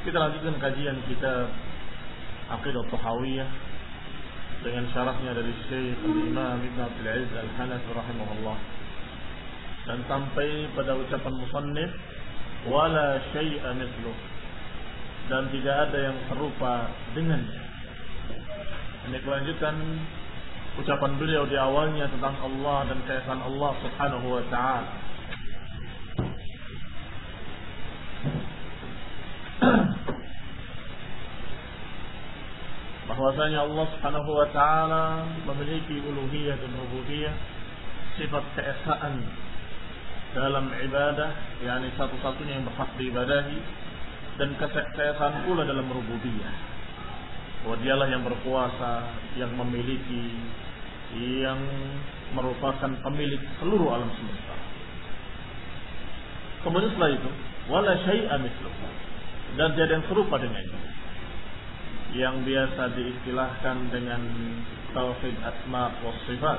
Kita lanjutkan kajian kita Aqidah Tuhawiyah dengan syarahnya dari Syekh Imam Ibn Abdul Aziz Al-Hanafi rahimahullah. Dan sampai pada ucapan musannif wala syai'a mithluh dan tidak ada yang serupa dengannya. Ini kelanjutan ucapan beliau di awalnya tentang Allah dan keesaan Allah Subhanahu wa taala. bahwasanya Allah Subhanahu wa taala memiliki uluhiyah dan rububiyah sifat keesaan dalam ibadah yakni satu-satunya yang berhak diibadahi dan keesaan pula dalam rububiyah. Bahwa dialah yang berkuasa yang memiliki yang merupakan pemilik seluruh alam semesta. Kemudian setelah itu wala syai'a dan tiada yang serupa dengannya yang biasa diistilahkan dengan tauhid asma wa sifat.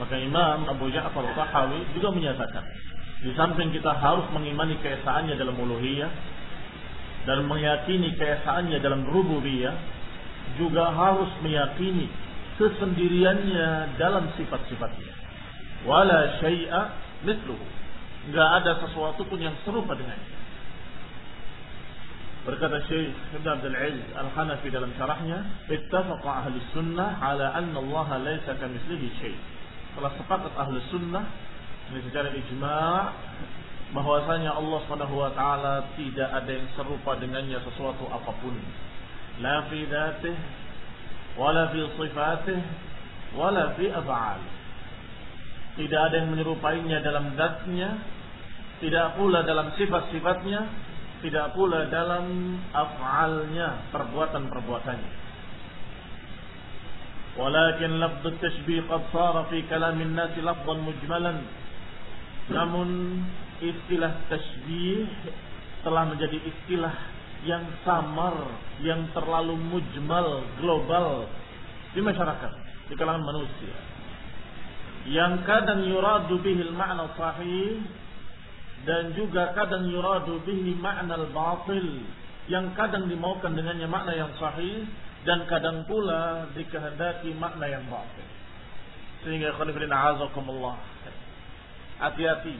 Maka Imam Abu Ja'far Tahawi juga menyatakan, di samping kita harus mengimani keesaannya dalam uluhiyah dan meyakini keesaannya dalam rububiyah, juga harus meyakini kesendiriannya dalam sifat-sifatnya. Wala syai'a mithluhu. Enggak ada sesuatu pun yang serupa dengannya. Berkata Syekh Ibn Abdul Aziz Al-Hanafi dalam syarahnya, "Ittafaqa ahli sunnah ala anna Allah laysa kamitslihi syai." Telah sepakat ahli sunnah ini secara ijma' bahwasanya Allah Subhanahu wa taala tidak ada yang serupa dengannya sesuatu apa pun. La fi dzatih wala fi sifatih wala fi af'al. Tidak ada yang menyerupainya dalam zatnya, tidak pula dalam sifat-sifatnya, tidak pula dalam af'alnya, perbuatan-perbuatannya. Walakin lafz at-tashbih qad sara fi kalam an-nas lafzan mujmalan. Namun istilah tashbih telah menjadi istilah yang samar, yang terlalu mujmal, global di masyarakat, di kalangan manusia. Yang kadang yuradu bihil ma'na sahih dan juga kadang yuradu bihi ma'na al-batil yang kadang dimaukan dengannya makna yang sahih dan kadang pula dikehendaki makna yang batil. Sehingga khonifidin azakumullah. hati-hati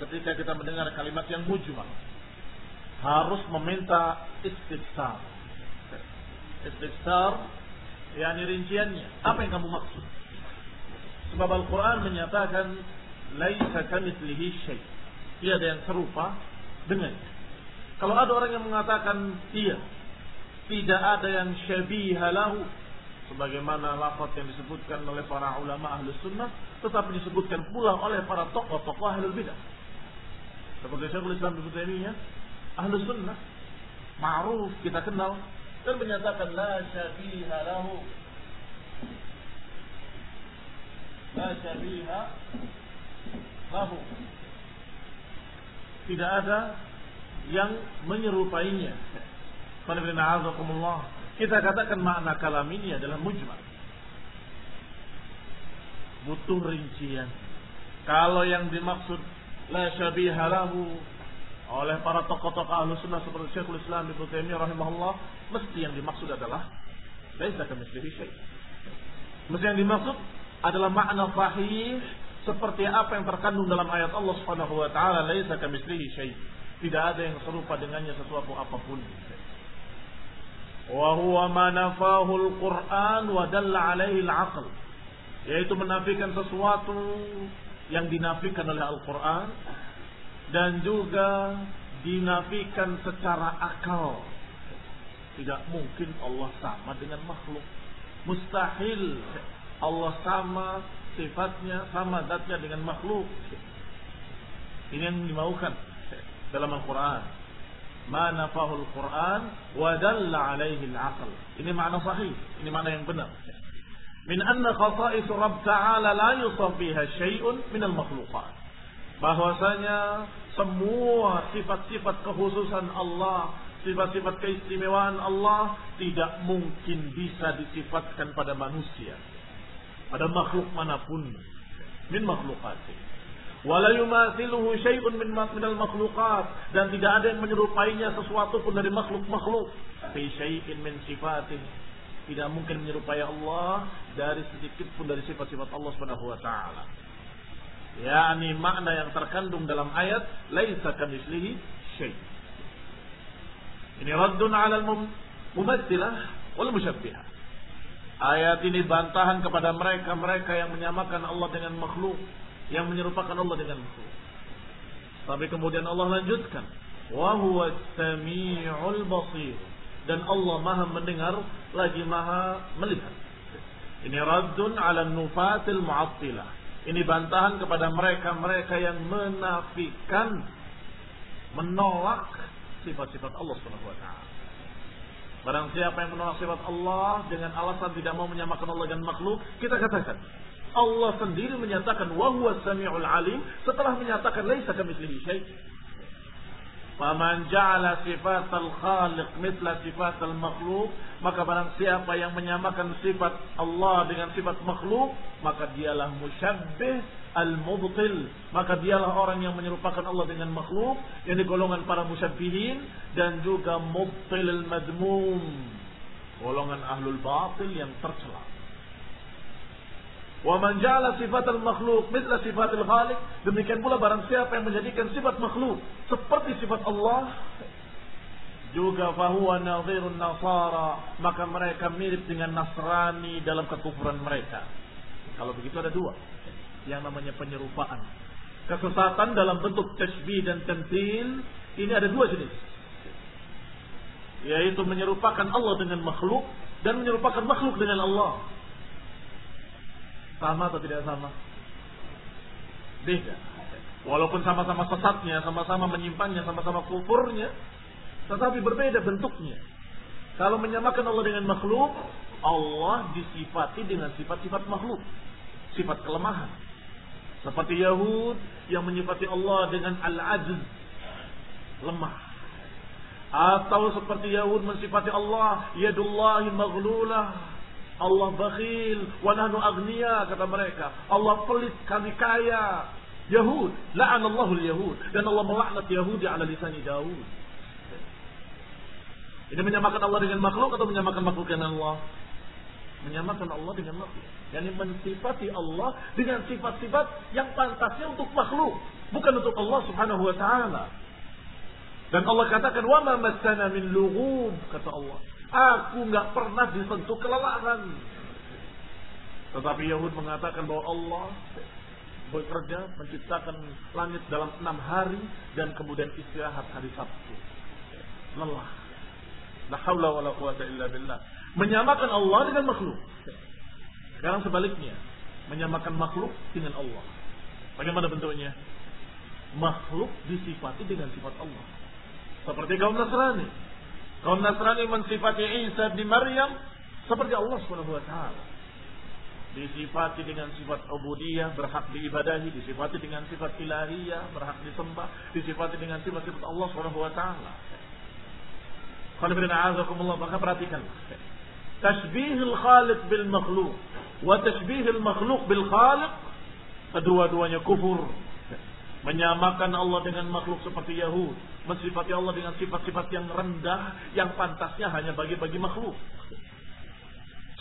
ketika kita mendengar kalimat yang mujmal harus meminta istifsar istifsar yakni rinciannya apa yang kamu maksud sebab Al-Quran menyatakan laisa kamitslihi syai. Tiada yang serupa dengan kalau ada orang yang mengatakan iya tidak ada yang syabiha lahu sebagaimana lafaz yang disebutkan oleh para ulama ahlu sunnah tetapi disebutkan pula oleh para tokoh-tokoh ahlu bidah. Seperti Syekhul Islam Ibnu Taimiyah ahlu sunnah ma'ruf kita kenal dan menyatakan la syabiha lahu. La syabiha lahu tidak ada yang menyerupainya kita katakan makna kalam ini adalah mujmal. Butuh rincian. Kalau yang dimaksud la syabiha lahu oleh para tokoh-tokoh ahlu sunnah seperti Syekhul Islam Ibnu Taimiyah rahimahullah, mesti yang dimaksud adalah laisa kamitslihi syai. Mesti yang dimaksud adalah makna sahih seperti apa yang terkandung dalam ayat Allah Subhanahu wa taala laisa kamitslihi syai. Tidak ada yang serupa dengannya sesuatu apa pun. Wa huwa manafahul Qur'an wa dalla alaihi al-aql. Yaitu menafikan sesuatu yang dinafikan oleh Al-Qur'an dan juga dinafikan secara akal. Tidak mungkin Allah sama dengan makhluk. Mustahil Allah sama sifatnya sama zatnya dengan makhluk ini yang dimaukan dalam Al-Quran ma nafahul Quran wa dalla alaihi al-aql. Ini makna sahih, ini makna yang benar. Min anna khasa'is Rabb Ta'ala la yusaf fiha syai'un min al-makhluqat. Bahwasanya semua sifat-sifat kekhususan Allah, sifat-sifat keistimewaan Allah tidak mungkin bisa disifatkan pada manusia. Pada makhluk mana pun. Min makhluqatih wala yumathiluhu syai'un min minal makhluqat. Dan tidak ada yang menyerupainya sesuatu pun dari makhluk-makhluk. Fi syai'in min sifatih tidak mungkin menyerupai Allah dari sedikit pun dari sifat-sifat Allah Subhanahu wa taala. Yakni makna yang terkandung dalam ayat laisa kamitslihi syai' ini raddun 'ala al-mumatsilah wal musyabbihah ayat ini bantahan kepada mereka-mereka yang menyamakan Allah dengan makhluk yang menyerupakan Allah dengan makhluk. Tapi kemudian Allah lanjutkan, wa samiul basir dan Allah Maha mendengar lagi Maha melihat. Ini raddun ala nufatil mu'attilah. Ini bantahan kepada mereka-mereka yang menafikan menolak sifat-sifat Allah Subhanahu wa. Barang siapa yang menolak sifat Allah dengan alasan tidak mau menyamakan Allah dengan makhluk, kita katakan Allah sendiri menyatakan wahwa sami'ul alim setelah menyatakan laisa kamitslihi syai. Faman ja'ala sifatal khaliq mithla sifatal makhluk, maka barang siapa yang menyamakan sifat Allah dengan sifat makhluk, maka dialah musyabbih al-mubtil, maka dialah orang yang menyerupakan Allah dengan makhluk, yang golongan para musyabbihin dan juga mubtil al-madmum, golongan ahlul batil yang tercela. Wa man ja'ala sifatal makhluk mithla sifatil khaliq. Demikian pula barang siapa yang menjadikan sifat makhluk seperti sifat Allah juga fahuwa nadhirun nasara maka mereka mirip dengan Nasrani dalam kekufuran mereka. Kalau begitu ada dua yang namanya penyerupaan. Kesesatan dalam bentuk tasbih dan tamthil ini ada dua jenis. Yaitu menyerupakan Allah dengan makhluk dan menyerupakan makhluk dengan Allah. Sama atau tidak sama? Beda. Walaupun sama-sama sesatnya, sama-sama menyimpannya, sama-sama kufurnya, tetapi berbeda bentuknya. Kalau menyamakan Allah dengan makhluk, Allah disifati dengan sifat-sifat makhluk. Sifat kelemahan. Seperti Yahud yang menyifati Allah dengan al-ajz. Lemah. Atau seperti Yahud mensifati Allah, yadullahi maghlulah Allah bakhil, wa nahnu agniya kata mereka. Allah pelit, kami kaya. Yahud, la'anallahu al-Yahud dan Allah melaknat Yahudi ala lisan Daud. Ini menyamakan Allah dengan makhluk atau menyamakan makhluk dengan Allah? Menyamakan Allah dengan makhluk. Yani mensifati Allah dengan sifat-sifat yang pantasnya untuk makhluk. Bukan untuk Allah subhanahu wa ta'ala. Dan Allah katakan, wa ma massana min lughub kata Allah. Aku nggak pernah disentuh kelelahan. Tetapi Yahud mengatakan bahwa Allah bekerja menciptakan langit dalam enam hari dan kemudian istirahat hari Sabtu. Lelah. La haula wala quwata illa billah. Menyamakan Allah dengan makhluk. Sekarang sebaliknya, menyamakan makhluk dengan Allah. Bagaimana bentuknya? Makhluk disifati dengan sifat Allah. Seperti kaum Nasrani. Kaum Nasrani mensifati Isa di Maryam seperti Allah taala disifati dengan sifat ubudiyah berhak diibadahi, disifati dengan sifat ilahiyah berhak disembah, disifati dengan sifat-sifat Allah Subhanahu wa taala. Maka perhatikan. Tashbihul khaliq bil makhluk wa tashbihul makhluk bil khaliq kedua-duanya kufur. Menyamakan Allah dengan makhluk seperti Yahud, mensifati Allah dengan sifat-sifat yang rendah yang pantasnya hanya bagi-bagi makhluk.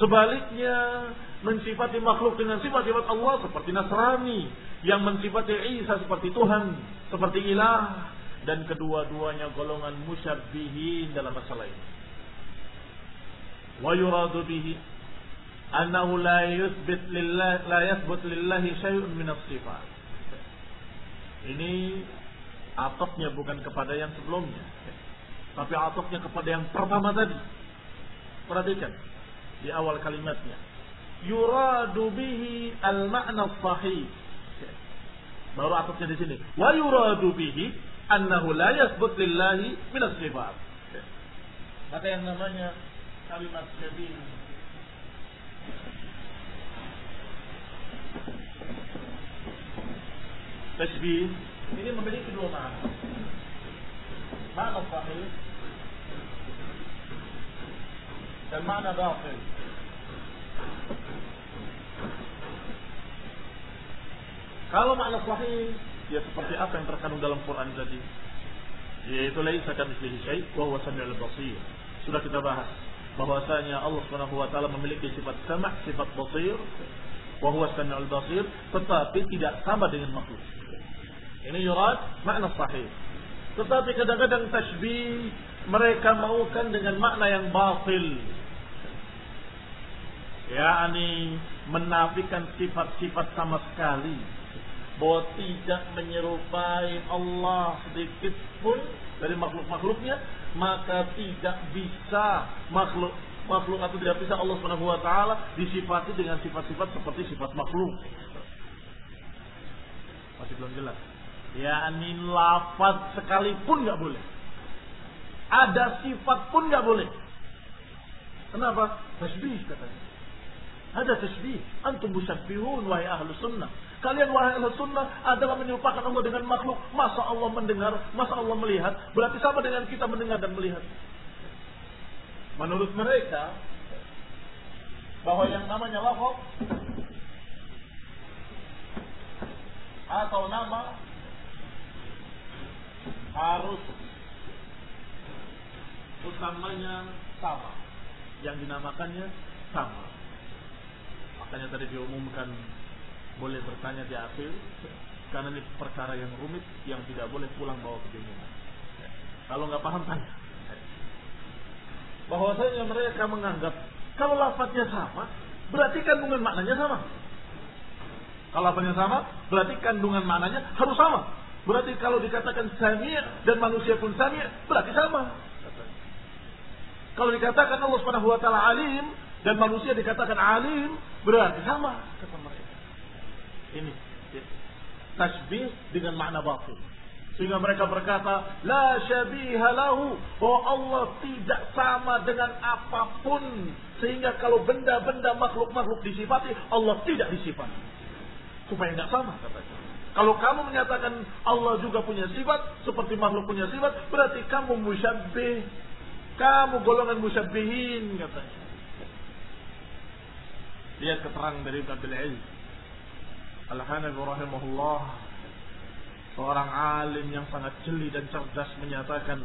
Sebaliknya, mensifati makhluk dengan sifat-sifat Allah seperti Nasrani yang mensifati Isa seperti Tuhan, seperti ilah dan kedua-duanya golongan musyabbihin dalam masalah ini. Wa yuradu bihi annahu la yuthbit lillah la yathbut lillahi syai'un min as-sifat. Ini atoknya bukan kepada yang sebelumnya, tapi atoknya kepada yang pertama tadi. Perhatikan, di awal kalimatnya. Yuradu bihi al-ma'na sahih. Baru atasnya di sini. Wa yuradu bihi annahu la yasbut lillahi min as-sifat. Maka yang namanya kalimat syabih Tasbih ini memiliki dua makna. Makna sahih dan makna batil. Kalau makna sahih ya seperti apa yang terkandung dalam Quran tadi yaitu laisa kamitslihi syai' wa huwa samiul basir. Sudah kita bahas bahwasanya Allah Subhanahu wa taala memiliki sifat sama, sifat basir, wa huwa samiul basir, tetapi tidak sama dengan makhluk. Ini yurad makna sahih. Tetapi kadang-kadang tashbih mereka maukan dengan makna yang batil yakni menafikan sifat-sifat sama sekali bahwa tidak menyerupai Allah sedikit pun dari makhluk-makhluknya maka tidak bisa makhluk makhluk atau tidak bisa Allah Subhanahu wa taala disifati dengan sifat-sifat seperti sifat makhluk. Masih belum jelas. yakni lafaz sekalipun nggak boleh. Ada sifat pun nggak boleh. Kenapa? Tasbih katanya. Ada tasbih. Antum musabbihun wahai ahlu sunnah. Kalian wahai ahlu sunnah adalah menyerupakan Allah dengan makhluk. Masa Allah mendengar, masa Allah melihat. Berarti sama dengan kita mendengar dan melihat. Menurut mereka, bahwa yang namanya lafaz atau nama harus utamanya sama. Yang dinamakannya sama. Makanya tadi diumumkan boleh bertanya di akhir karena ini perkara yang rumit yang tidak boleh pulang bawa kebingungan. Kalau nggak paham tanya. Bahwasanya mereka menganggap kalau lafadznya sama, berarti kandungan maknanya sama. Kalau lafadznya sama, berarti kandungan maknanya harus sama. Berarti kalau dikatakan sami' dan manusia pun sami' berarti sama. Kalau dikatakan Allah Subhanahu wa taala alim, dan manusia dikatakan alim berarti sama kata mereka. Ini ya. tasbih dengan makna batil. Sehingga mereka berkata, La syabiha lahu. Bahwa Allah tidak sama dengan apa pun. Sehingga kalau benda-benda makhluk-makhluk disifati, Allah tidak disifati. Supaya tidak sama katanya. Kalau kamu menyatakan Allah juga punya sifat, seperti makhluk punya sifat, berarti kamu musyabbih. Kamu golongan musyabbihin katanya. Lihat keterangan dari Abdul Aziz. Al-Hanafi rahimahullah. Seorang alim yang sangat jeli dan cerdas menyatakan.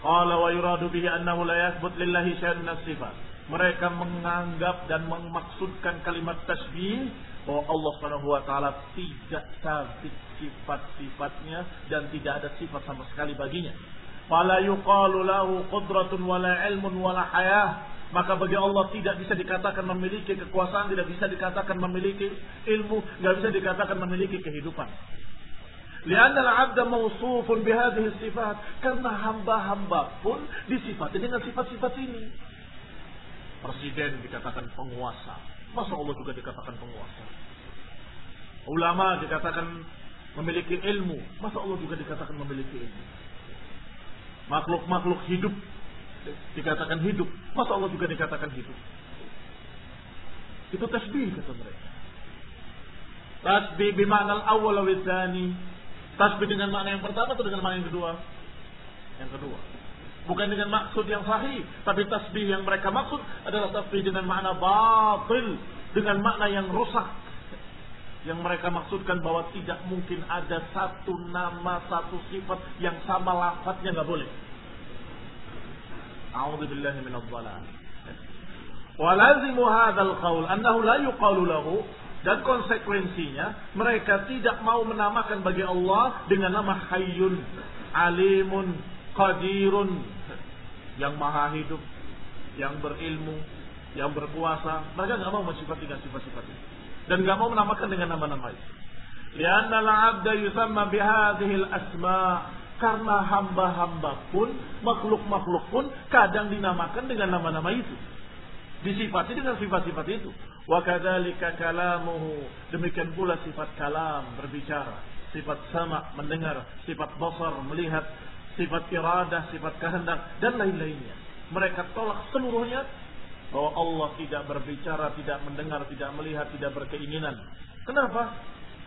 Qala wa yuradu bihi annahu la yathbut lillahi syai'un sifat. mereka menganggap dan memaksudkan kalimat tasbih bahwa Allah Subhanahu wa taala tidak sabit sifat-sifatnya dan tidak ada sifat sama sekali baginya. Fala yuqalu lahu qudratun wala ilmun wala hayah. Maka bagi Allah tidak bisa dikatakan memiliki kekuasaan, tidak bisa dikatakan memiliki ilmu, tidak bisa dikatakan memiliki kehidupan. Lianna al-'abda mawsufun bihadhihi sifat. Karena hamba-hamba pun disifati dengan sifat-sifat ini. Presiden dikatakan penguasa. Masa Allah juga dikatakan penguasa? Ulama dikatakan memiliki ilmu. Masa Allah juga dikatakan memiliki ilmu? Makhluk-makhluk hidup dikatakan hidup. Masa Allah juga dikatakan hidup? Itu tasbih kata mereka. Tasbih bimakna al-awwal wa Tasbih dengan makna yang pertama atau dengan makna yang kedua? Yang kedua. Bukan dengan maksud yang sahih, tapi tasbih yang mereka maksud adalah tasbih dengan makna batil, dengan makna yang rusak. Yang mereka maksudkan bahwa tidak mungkin ada satu nama, satu sifat yang sama lafadznya nggak boleh. Billahi minadh dhalal. Wa lazimu hadzal qaul annahu la yuqalu lahu dan konsekuensinya mereka tidak mau menamakan bagi Allah dengan nama Hayyun, Alimun, Qadirun yang maha hidup, yang berilmu, yang berkuasa. Mereka nggak mau mensifati dengan sifat-sifat itu. Dan nggak mau menamakan dengan nama-nama itu. Lianna al-'abda yusamma bihadhihi al-asma' karena hamba-hamba pun, makhluk-makhluk pun kadang dinamakan dengan nama-nama itu. Disifati dengan sifat-sifat itu. Wa kadzalika kalamuhu. Demikian pula sifat kalam, berbicara. Sifat sama, mendengar. Sifat basar, melihat. Sifat iradah, sifat kehendak. Dan lain-lainnya. Mereka tolak seluruhnya. Bahwa Allah tidak berbicara, tidak mendengar, tidak melihat, tidak berkeinginan. Kenapa?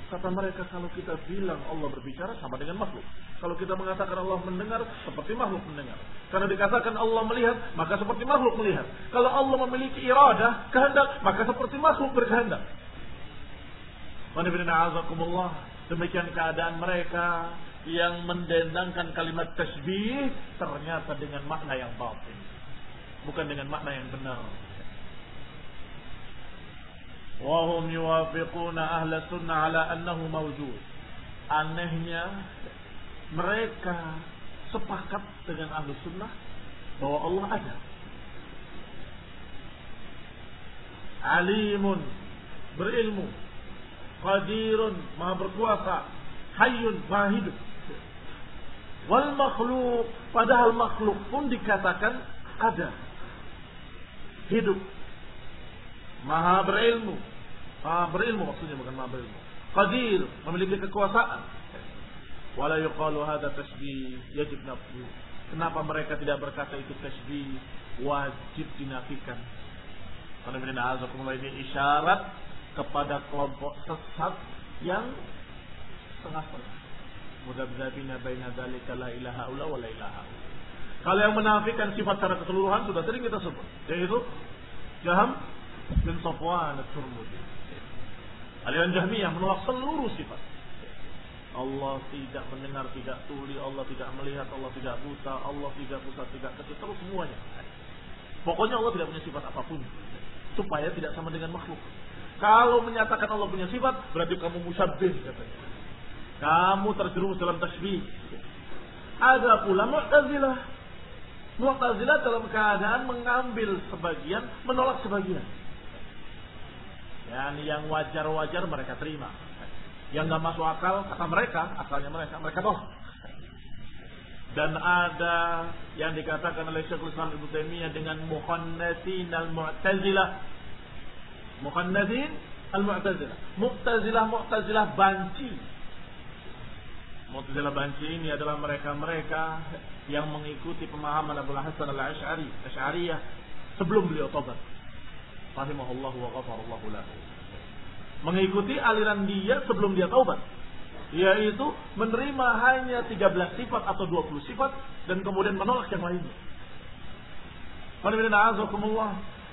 Kata mereka kalau kita bilang Allah berbicara sama dengan makhluk. Kalau kita mengatakan Allah mendengar seperti makhluk mendengar. Karena dikatakan Allah melihat maka seperti makhluk melihat. Kalau Allah memiliki iradah, kehendak maka seperti makhluk berkehendak. Demikian keadaan mereka yang mendendangkan kalimat tasbih ternyata dengan makna yang batin. Bukan dengan makna yang benar. Wahum yuwafiquna ahla sunnah ala annahu mawjud. Anehnya mereka sepakat dengan ahlu sunnah bahwa Allah ada. Alimun, berilmu, qadirun, maha berkuasa, hayyun, maha hidup. Wal makhluk, padahal makhluk pun dikatakan ada. Hidup, Maha berilmu. Maha berilmu maksudnya bukan maha berilmu. Qadir, memiliki kekuasaan. Wala yuqalu hadha tasbih, yajib nafsu. Kenapa mereka tidak berkata itu tasbih? Wajib dinafikan. Karena ini isyarat kepada kelompok sesat yang setengah-setengah. Mudah-mudahan dzalika la ilaha illa wa la ilaha Kalau yang menafikan sifat secara keseluruhan sudah sering kita sebut, yaitu Jaham bin Safwan al-Turmudi. Aliran Jahmiyah menolak seluruh sifat. Allah tidak mendengar, tidak tuli, Allah tidak melihat, Allah tidak buta, Allah tidak pusat, tidak kecil, terus semuanya. Pokoknya Allah tidak punya sifat apa pun. Supaya tidak sama dengan makhluk. Kalau menyatakan Allah punya sifat, berarti kamu musabbih katanya. Kamu terjerumus dalam tasbih. Ada pula Mu'tazilah. Mu'tazilah dalam keadaan mengambil sebagian, menolak sebagian. Yani yang wajar-wajar mereka terima. Yang nggak masuk akal kata mereka, akalnya mereka, mereka tolak. Dan ada yang dikatakan oleh Syekhul Islam Ibnu Taimiyah dengan muhannasin al-mu'tazilah. Muhannasin al-mu'tazilah. Mu'tazilah mu'tazilah banci. Mu'tazilah banci ini adalah mereka-mereka yang mengikuti pemahaman Abu Hasan al-Asy'ari, Asy'ariyah sebelum beliau tobat rahimahullah wa lahu. Mengikuti aliran dia sebelum dia taubat. Yaitu menerima hanya 13 sifat atau 20 sifat dan kemudian menolak yang lainnya.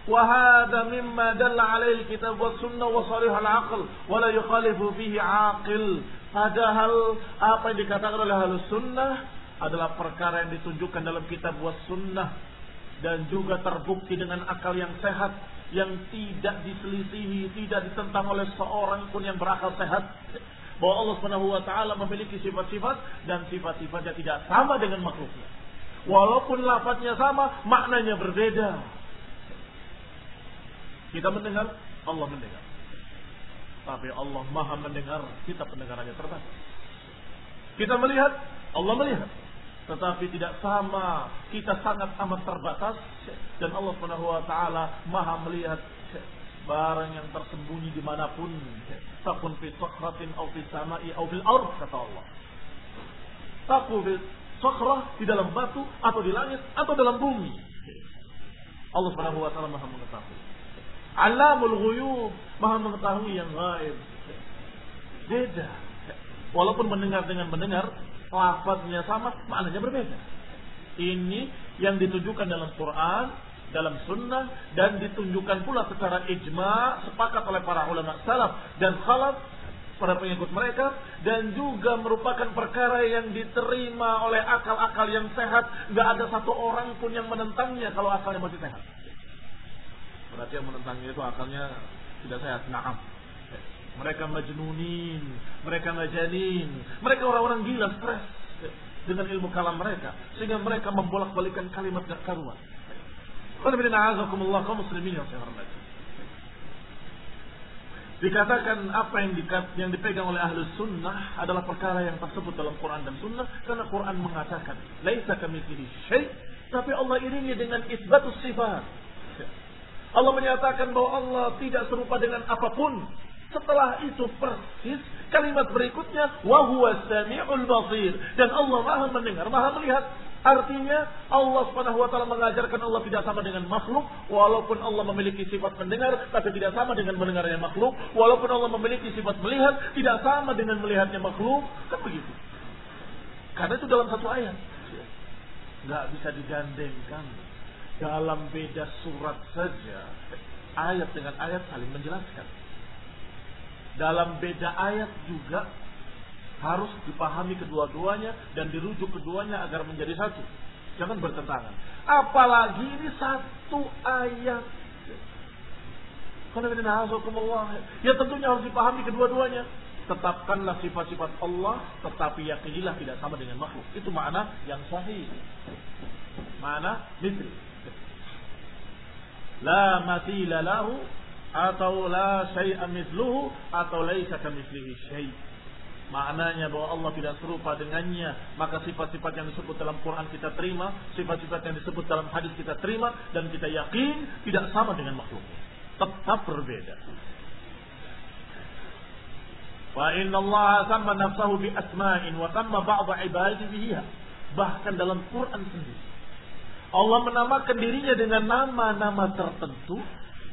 Wa hadha mimma dalla alaihi kitab wa sunnah wa salih al-aql wa la yukhalifu fihi aqil. Padahal apa yang dikatakan oleh halus sunnah adalah perkara yang ditunjukkan dalam kitab wa sunnah dan juga terbukti dengan akal yang sehat yang tidak diselisihi, tidak ditentang oleh seorang pun yang berakal sehat bahwa Allah Subhanahu wa taala memiliki sifat-sifat dan sifat-sifatnya tidak sama dengan makhluknya. Walaupun lafadznya sama, maknanya berbeda. Kita mendengar, Allah mendengar. Tapi Allah maha mendengar, kita pendengarannya terbatas. Kita melihat, Allah melihat. Tetapi tidak sama, kita sangat amat terbatas. Dan Allah Subhanahu wa taala maha melihat barang yang tersembunyi di mana pun. Takun fi sakratin au fi sama'i au fil ard, kata Allah. Takun fi sakrah di dalam batu atau di langit atau dalam bumi. Allah Subhanahu wa taala Maha mengetahui. Alamul ghuyub, Maha mengetahui yang gaib. Beda. Walaupun mendengar dengan mendengar, lafaznya sama, maknanya berbeda. Ini yang ditujukan dalam Quran, dalam sunnah dan ditunjukkan pula secara ijma sepakat oleh para ulama salaf dan khalaf para pengikut mereka dan juga merupakan perkara yang diterima oleh akal-akal yang sehat. Nggak ada satu orang pun yang menentangnya kalau akalnya masih sehat. Berarti yang menentangnya itu akalnya tidak sehat. Naam. Mereka majnunin, mereka majanin, mereka orang-orang gila stres dengan ilmu kalam mereka sehingga mereka membolak-balikan kalimat gak karuan. Kaum muslimin yang saya hormati. Dikatakan apa yang, dikat, yang dipegang oleh ahli sunnah adalah perkara yang tersebut dalam Quran dan sunnah. Karena Quran mengatakan, Laisa kami syai' tapi Allah iringi dengan isbatus sifat. Allah menyatakan bahwa Allah tidak serupa dengan apa pun. Setelah itu persis kalimat berikutnya wa huwa samiul basir dan Allah Maha mendengar, Maha melihat. Artinya Allah Subhanahu wa taala mengajarkan Allah tidak sama dengan makhluk walaupun Allah memiliki sifat mendengar tapi tidak sama dengan mendengarnya makhluk walaupun Allah memiliki sifat melihat tidak sama dengan melihatnya makhluk kan begitu. Karena itu dalam satu ayat. Nggak bisa digandengkan dalam beda surat saja ayat dengan ayat saling menjelaskan. Dalam beda ayat juga harus dipahami kedua-duanya dan dirujuk keduanya agar menjadi satu. Jangan bertentangan. Apalagi ini satu ayat. Ya tentunya harus dipahami kedua-duanya. Tetapkanlah sifat-sifat Allah, tetapi yakinilah tidak sama dengan makhluk. Itu makna yang sahih. Mana? Mitri. La matila lahu atau la syai'a mithluhu atau laisa kamitslihi syai'. Maknanya bahwa Allah tidak serupa dengannya. Maka sifat-sifat yang disebut dalam Quran kita terima. Sifat-sifat yang disebut dalam hadis kita terima. Dan kita yakin tidak sama dengan makhluk. Tetap berbeda. Wa inna Allah sama nafsahu bi asma'in wa sama ba'da ibadati bihiha. Bahkan dalam Quran sendiri. Allah menamakan dirinya dengan nama-nama tertentu.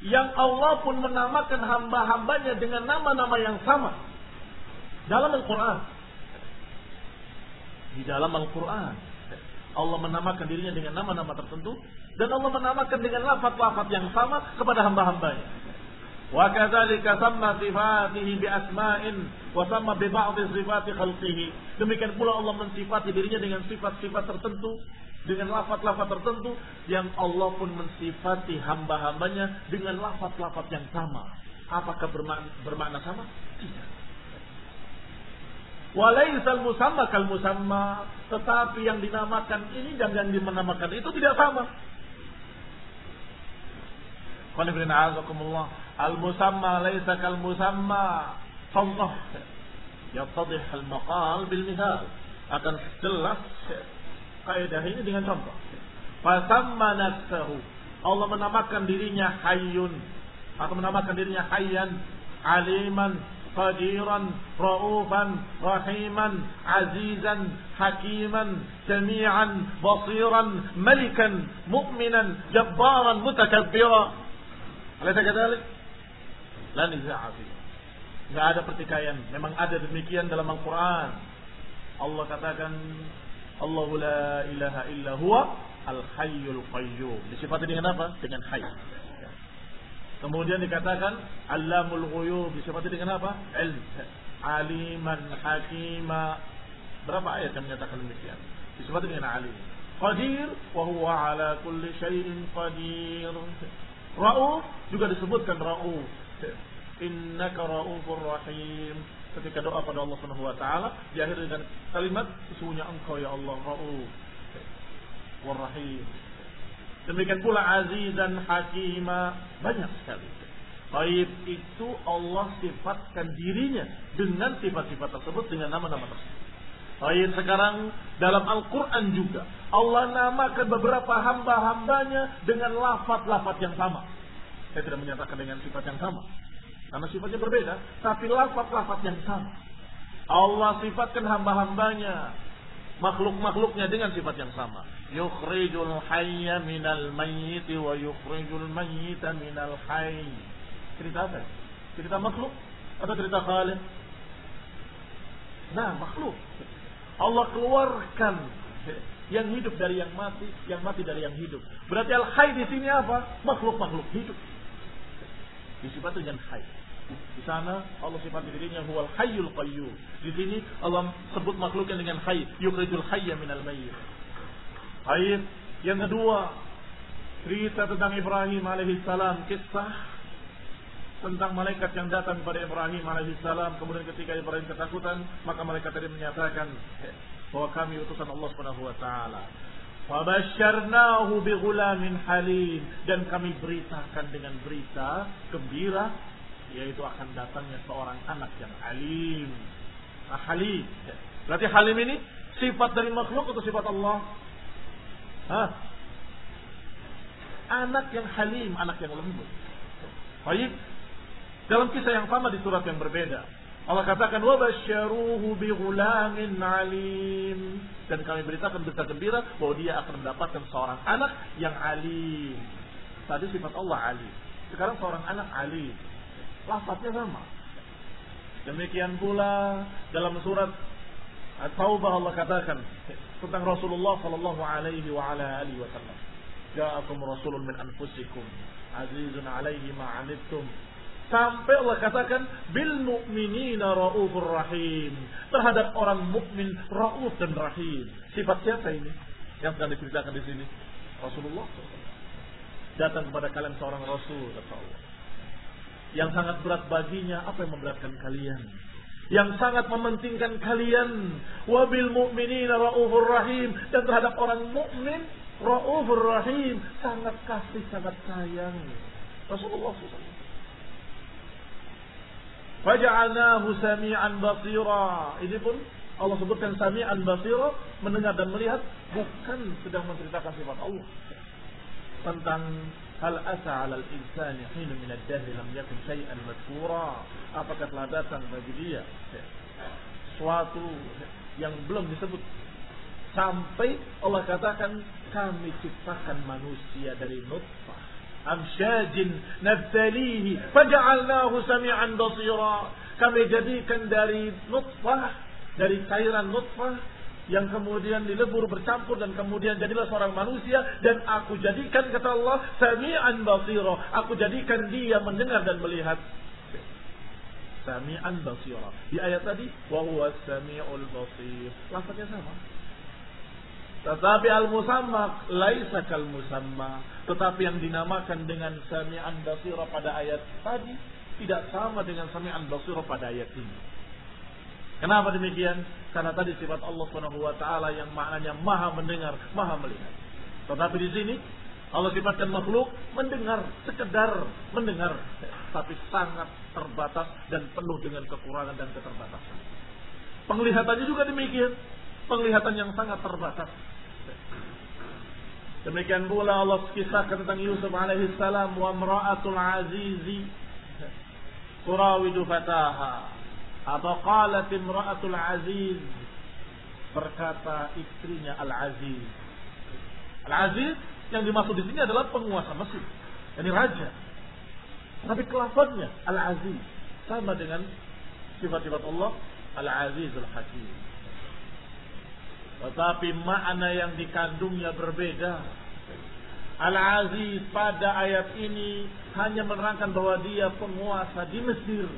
Yang Allah pun menamakan hamba-hambanya dengan nama-nama yang sama dalam Al-Quran. Di dalam Al-Quran. Allah menamakan dirinya dengan nama-nama tertentu. Dan Allah menamakan dengan lafaz-lafaz yang sama kepada hamba-hambanya. Wa kadzalika samma sifatihi bi asma'in wa samma bi ba'd sifati khalqihi. Demikian pula Allah mensifati dirinya dengan sifat-sifat tertentu dengan lafaz-lafaz tertentu yang Allah pun mensifati hamba-hambanya dengan lafaz-lafaz yang sama. Apakah bermakna, bermakna sama? Tidak. Walaisal musamma kal musamma. Tetapi yang dinamakan ini dan yang dinamakan itu tidak sama. Al musamma laisa kal musamma. Contoh. Yattadih al maqal bil misal. Akan jelas kaidah ini dengan contoh. Fasamma. Allah menamakan dirinya Hayyun atau menamakan dirinya Hayyan, Aliman, Qadiran, Raufan, Rahiman, Azizan, Hakiman, Sami'an, Basiran, Malikan, Mu'minan, Jabbaran, Mutakabbira. Alaysa kadalik? La niza'a fihi. Enggak ada pertikaian. Memang ada demikian dalam Al-Qur'an. Allah katakan Allahu la ilaha illa huwa al-hayyul qayyum. Disifati dengan apa? Dengan hayy. Kemudian dikatakan Alamul ghuyub disebut dengan apa? Ilm. Aliman hakima. Berapa ayat yang menyatakan demikian? Disebut dengan alim. Qadir wa huwa ala kulli syai'in qadir. Rauf juga disebutkan Rauf. Innaka raufur rahim. Ketika doa pada Allah Subhanahu wa taala diakhiri dengan kalimat sesungguhnya Engkau ya Allah Rauf war rahim. Demikian pula aziz dan hakima banyak sekali. Baik itu Allah sifatkan dirinya dengan sifat-sifat tersebut dengan nama-nama tersebut. Baik sekarang dalam Al-Quran juga Allah namakan beberapa hamba-hambanya dengan lafat-lafat yang sama. Saya tidak menyatakan dengan sifat yang sama. Karena sifatnya berbeda. Tapi lafat-lafat yang sama. Allah sifatkan hamba-hambanya. Makhluk-makhluknya dengan sifat yang sama. Yukhrijul hayya minal mayyiti wa yukhrijul mayyita minal hayy. Cerita apa? Cerita makhluk atau cerita khalik? Nah, makhluk. Allah keluarkan yang hidup dari yang mati, yang mati dari yang hidup. Berarti al-hayy di sini apa? Makhluk-makhluk hidup. Disifat dengan hayy. Di sana Allah sifat dirinya huwal hayyul qayyum. Di sini Allah sebut makhluknya dengan hayy, yukhrijul hayya minal mayyit. Hayy. Yang kedua, cerita tentang Ibrahim alaihissalam, kisah tentang malaikat yang datang kepada Ibrahim alaihissalam. Kemudian ketika Ibrahim ketakutan, maka malaikat tadi menyatakan bahwa kami utusan Allah Subhanahu wa taala. Fabasyarnahu bighulamin halim dan kami beritakan dengan berita gembira yaitu akan datangnya seorang anak yang alim. Nah, halim. Berarti halim ini sifat dari makhluk atau sifat Allah? Hah? Anak yang halim, anak yang lembut. Baik, dalam kisah yang sama di surat yang berbeda. Allah katakan wa basyaruhu bi alim dan kami beritakan berita gembira bahwa dia akan mendapatkan seorang anak yang alim. Tadi sifat Allah alim. Sekarang seorang anak alim. Lafaznya sama. Demikian pula dalam surat At-Taubah Allah katakan tentang Rasulullah sallallahu alaihi wa ala alihi wasallam. Ja'akum rasulun min anfusikum azizun alaihi ma 'anittum Sampai Allah katakan bil mu'minina raufur rahim. Terhadap orang mukmin rauf dan rahim. Sifat siapa ini? Yang sedang diceritakan di sini. Rasulullah datang kepada kalian seorang rasul kata Allah. Yang sangat berat baginya apa yang memberatkan kalian? Yang sangat mementingkan kalian wabil mu'minina raufur rahim dan terhadap orang mukmin raufur rahim sangat kasih sangat sayang. Rasulullah SAW. Faja'alnahu sami'an basira. Ini pun Allah sebutkan sami'an basira, mendengar dan melihat, bukan sedang menceritakan sifat Allah. Tentang hal asa 'ala al-insani hina min ad-dahr lam yakun syai'an madhkura. Apakah telah datang bagi dia suatu yang belum disebut sampai Allah katakan kami ciptakan manusia dari nutfah amsyajin nabtalihi faja'alnahu sami'an basira kami jadikan dari nutfah dari cairan nutfah yang kemudian dilebur bercampur dan kemudian jadilah seorang manusia dan aku jadikan kata Allah sami'an basira. Aku jadikan dia mendengar dan melihat. Sami'an basira. Di ayat tadi wa huwa sami'ul basir. Lafaznya sama. Tetapi al-musamma laisa kal musamma. Tetapi yang dinamakan dengan sami'an basira pada ayat tadi tidak sama dengan sami'an basira pada ayat ini. Kenapa demikian? Karena tadi sifat Allah Subhanahu wa taala yang maknanya maha mendengar, maha melihat. Tetapi di sini Allah sifatkan makhluk mendengar, sekedar mendengar, tapi sangat terbatas dan penuh dengan kekurangan dan keterbatasan. Penglihatannya juga demikian, penglihatan yang sangat terbatas. Demikian pula Allah kisahkan tentang Yusuf alaihi salam wa mra'atul azizi turawidu fataha atau qalat imra'atul aziz berkata istrinya al-aziz al-aziz yang dimaksud di sini adalah penguasa Mesir ini raja tapi kelafaznya al-aziz sama dengan sifat-sifat Allah al-aziz al-hakim tetapi makna yang dikandungnya berbeda. Al-Aziz pada ayat ini hanya menerangkan bahwa dia penguasa di Mesir.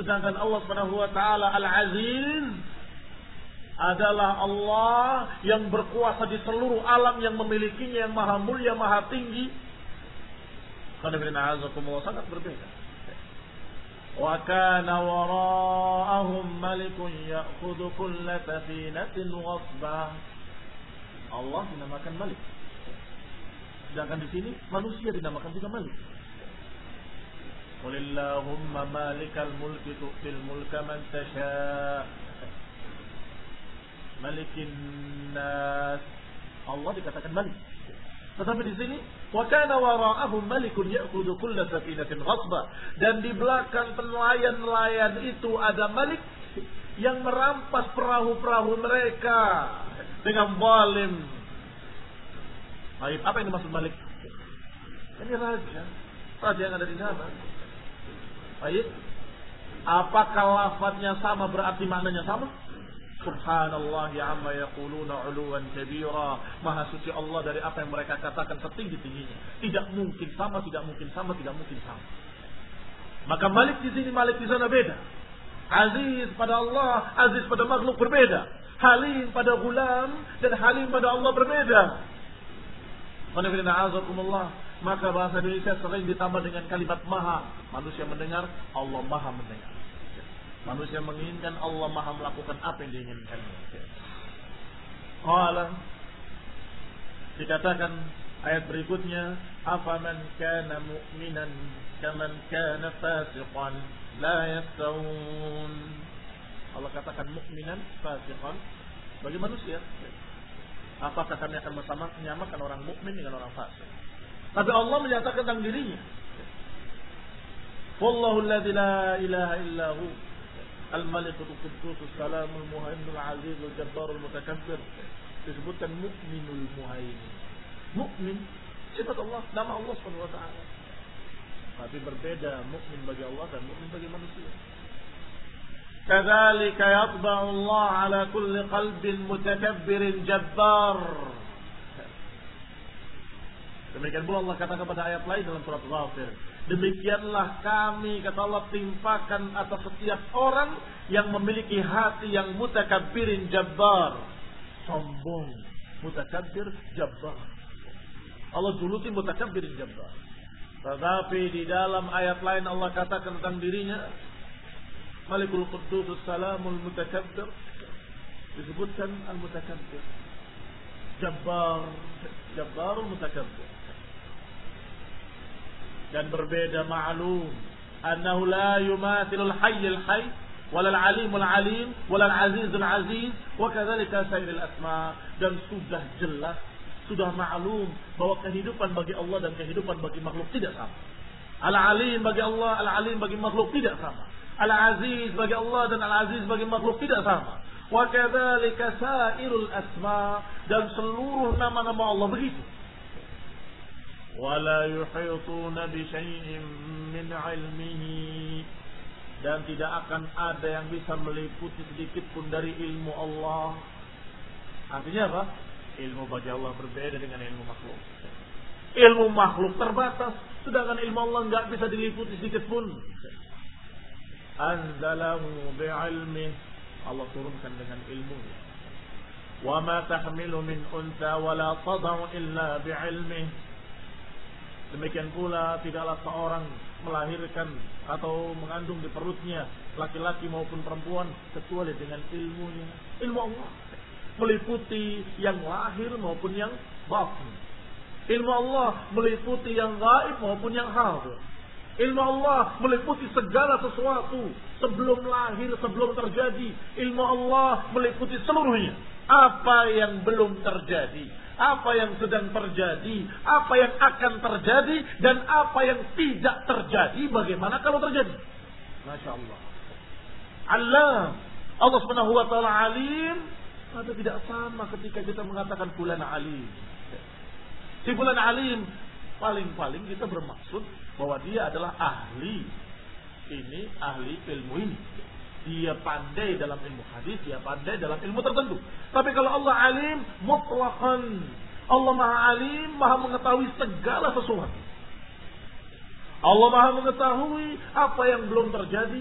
Sedangkan Allah Subhanahu wa taala Al-Aziz adalah Allah yang berkuasa di seluruh alam yang memilikinya yang maha mulia, maha tinggi. Sangat berbeda. Wa kana wara'ahum malikun ya'khudhu kulla safinatin. Allah dinamakan Malik. Sedangkan di sini manusia dinamakan juga Malik. Qulillahumma malikal mulki tu'til mulka man tasha' Malikin nas. Allah dikatakan Malik. Tetapi di sini wa kana wara'ahum malikun ya'khudhu kulla safinatin ghasba dan di belakang nelayan-nelayan itu ada malik yang merampas perahu-perahu mereka dengan zalim. Baik, apa yang dimaksud malik? Ini raja. Raja yang ada di sana. Baik. Apakah lafadznya sama berarti maknanya sama? Subhanallah ya amma yaquluna uluwan kabira. Maha suci Allah dari apa yang mereka katakan setinggi-tingginya. Tidak mungkin sama, tidak mungkin sama, tidak mungkin sama. Maka Malik di sini, Malik di sana beda. Aziz pada Allah, aziz pada makhluk berbeda. Halim pada gulam dan halim pada Allah berbeda. Maka bahasa Indonesia sering ditambah dengan kalimat maha. Manusia mendengar, Allah maha mendengar. Manusia menginginkan Allah maha melakukan apa yang diinginkan. Qala dikatakan ayat berikutnya afaman kana mu'minan kaman kana fasiqan la yastawun Allah katakan mukminan fasiqan bagi manusia apakah kami akan bersama menyamakan orang mukmin dengan orang fasik tapi Allah menyatakan tentang dirinya Wallahu alladzi la ilaha illa hu Al-Malik Al-Quddus Salam Al-Muhaimin Al-Aziz Al-Jabbar Al-Mutakabbir disebutkan mukminul muhaimin. Mukmin sifat Allah, nama Allah Subhanahu wa taala. Tapi berbeda mukmin bagi Allah dan mukmin bagi manusia. كذلك يطبع الله على كل قلب متكبر جبار Demikian pula Allah katakan pada ayat lain dalam surat Ghafir. Demikianlah kami kata Allah timpakan atas setiap orang yang memiliki hati yang mutakabbirin jabbar. Sombong. Mutakabbir jabbar. Allah juluti mutakabbirin jabbar. Tetapi di dalam ayat lain Allah katakan tentang dirinya. Malikul Quddus Salamul Mutakabbir. Disebutkan Al-Mutakabbir. Jabbar. Jabbarul Mutakabbir dan berbeda ma'lum annahu la yumathilul hayyul hayy walal alimul alim walal azizul aziz wa kadzalika sairil asma dan sudah jelas sudah maklum bahwa kehidupan bagi Allah dan kehidupan bagi makhluk tidak sama. Al-alim bagi Allah, al-alim bagi makhluk tidak sama. Al-aziz bagi Allah dan al-aziz bagi makhluk tidak sama. Wa kadzalika sairul asma dan seluruh nama-nama Allah begitu. ولا يحيطون بشيء من علمه dan tidak akan ada yang bisa meliputi sedikit pun dari ilmu Allah. Artinya apa? Ilmu bagi Allah berbeda dengan ilmu makhluk. Ilmu makhluk terbatas, sedangkan ilmu Allah nggak bisa diliputi sedikit pun. Anzalahu bi'ilmi Allah turunkan dengan ilmunya. Wa ma tahmilu min unta wa la tadau illa bi'ilmihi Demikian pula tidaklah seorang melahirkan atau mengandung di perutnya laki-laki maupun perempuan kecuali dengan ilmunya. Ilmu Allah meliputi yang lahir maupun yang batin. Ilmu Allah meliputi yang gaib maupun yang hadir. Ilmu Allah meliputi segala sesuatu sebelum lahir, sebelum terjadi. Ilmu Allah meliputi seluruhnya. Apa yang belum terjadi, apa yang sedang terjadi, apa yang akan terjadi, dan apa yang tidak terjadi, bagaimana kalau terjadi. Masya Allah. Allah, Allah subhanahu wa ta'ala alim, atau tidak sama ketika kita mengatakan bulan alim. Si bulan alim, paling-paling kita bermaksud bahwa dia adalah ahli. Ini ahli ilmu ini. Dia pandai dalam ilmu hadis, dia pandai dalam ilmu tertentu. Tapi kalau Allah alim, mutlaqan. Allah maha alim, maha mengetahui segala sesuatu. Allah maha mengetahui apa yang belum terjadi,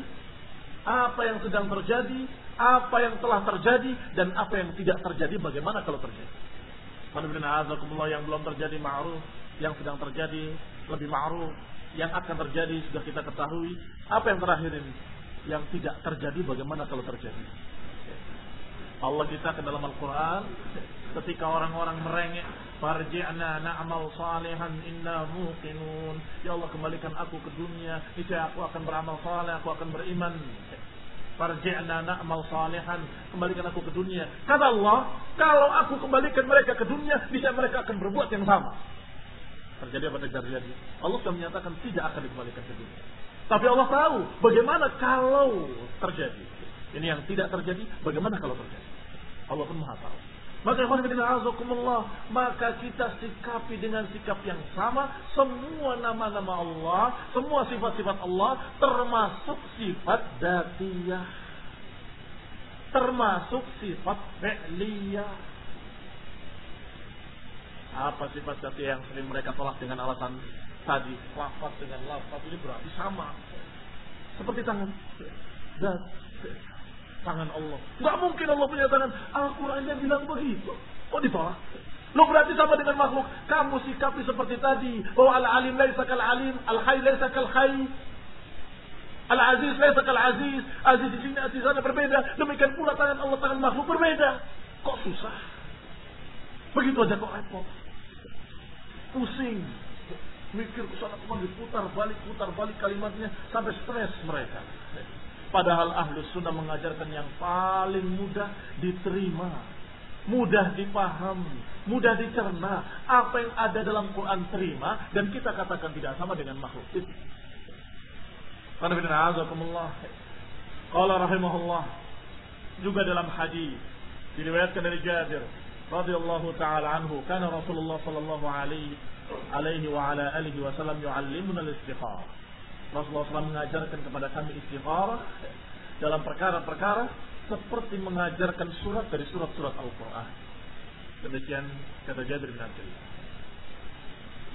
apa yang sedang terjadi, apa yang telah terjadi, dan apa yang tidak terjadi, bagaimana kalau terjadi. yang belum terjadi ma'ruf, yang sedang terjadi lebih ma'ruf, yang akan terjadi sudah kita ketahui. Apa yang terakhir ini? Yang tidak terjadi bagaimana kalau terjadi? Allah kita ke dalam Al-Quran ketika orang-orang merengek farji'na na'mal salihan inna muqinun. Ya Allah kembalikan aku ke dunia. Niscaya aku akan beramal saleh aku akan beriman. Farji'na na'mal salihan. Kembalikan aku ke dunia. Kata Allah kalau aku kembalikan mereka ke dunia bisa mereka akan berbuat yang sama. Terjadi apa tidak terjadi? Allah sudah menyatakan tidak akan dikembalikan ke dunia tapi Allah tahu bagaimana kalau terjadi ini yang tidak terjadi, bagaimana kalau terjadi? Allah pun maha tahu. Maka azakumullah, maka kita sikapi dengan sikap yang sama semua nama-nama Allah, semua sifat-sifat Allah termasuk sifat datiyah. Termasuk sifat fi'liyah. Apa sifat datiyah yang sering mereka tolak dengan alasan tadi, lafaz dengan lafaz ini berarti sama. Seperti tangan. Dan tangan Allah. Gak mungkin Allah punya tangan. Al-Qurannya bilang begitu. Kok ditolak? Lo berarti sama dengan makhluk. Kamu sikapi seperti tadi. Bahwa al-alim laisa kal-alim. Al-hay laisa kal-hay. Al-aziz laisa kal-aziz. Aziz di sini, aziz sana berbeda. Demikian pula tangan Allah, tangan makhluk berbeda. Kok susah? Begitu aja kok repot. Pusing. Mikir ke sana ke mana diputar balik, putar balik kalimatnya. Sampai stres mereka. Padahal ahlus sunnah mengajarkan yang paling mudah diterima. Mudah dipahami, mudah dicerna. Apa yang ada dalam Quran terima dan kita katakan tidak sama dengan makhluk itu. Qala rahimahullah juga dalam hadis diriwayatkan dari Jabir radhiyallahu taala anhu kana Rasulullah sallallahu alaihi alaihi wa ala alihi wasallam yu'allimuna al-istikharah Rasulullah SAW mengajarkan kepada kami istigharah dalam perkara-perkara seperti mengajarkan surat dari surat-surat Al-Quran. Demikian kata Jabir bin Abdullah.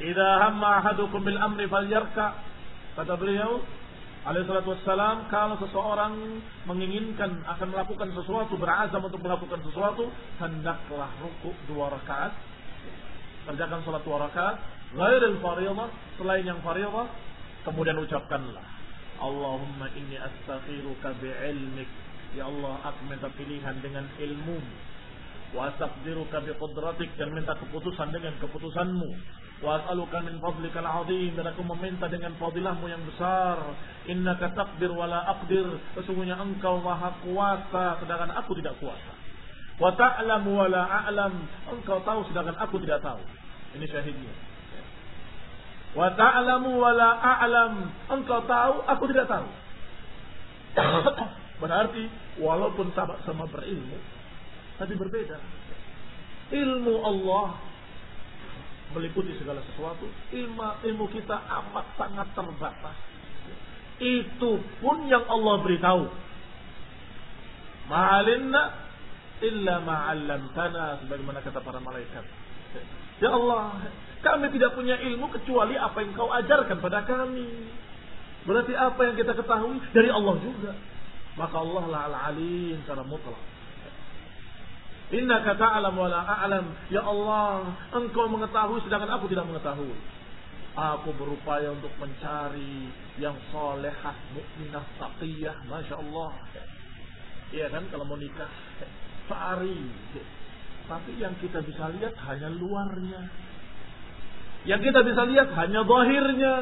Idza hamma ahadukum bil amri falyarka. Kata beliau, alaihi salatu wassalam, kalau seseorang menginginkan akan melakukan sesuatu, berazam untuk melakukan sesuatu, hendaklah rukuk dua rakaat. Kerjakan salat dua rakaat, ghairil fardhah, selain yang fardhah, Kemudian ucapkanlah, Allahumma inni astakhiruka bi'ilmik. Ya Allah, aku minta pilihan dengan ilmu. Wa astaqdiruka biqudratik dan minta keputusan dengan keputusanmu. Wa as'aluka min fadlika al-azim dan aku meminta dengan fadilahmu yang besar. Innaka taqdir wa la aqdir. Sesungguhnya engkau maha kuasa sedangkan aku tidak kuasa. Wa ta'lamu wa la a'lam. Engkau tahu sedangkan aku tidak tahu. Ini syahidnya. Wa ta'lamu wa la a'lam. Engkau tahu, aku tidak tahu. Berarti walaupun sama-sama berilmu, tapi berbeda. Ilmu Allah meliputi segala sesuatu. Ilmu, ilmu kita amat sangat terbatas. Itu pun yang Allah beritahu. Ma'alinna illa ma'allamtana sebagaimana kata para malaikat. Ya Allah, kami tidak punya ilmu kecuali apa yang kau ajarkan pada kami. Berarti apa yang kita ketahui dari Allah juga. Maka Allah lah al-alim secara mutlak. Inna kata alam wa a'lam. Ya Allah, engkau mengetahui sedangkan aku tidak mengetahui. Aku berupaya untuk mencari yang solehah, mukminah, taqiyah. Masya Allah. Iya kan kalau mau nikah. Cari. Tapi yang kita bisa lihat hanya luarnya. Yang kita bisa lihat hanya zahirnya.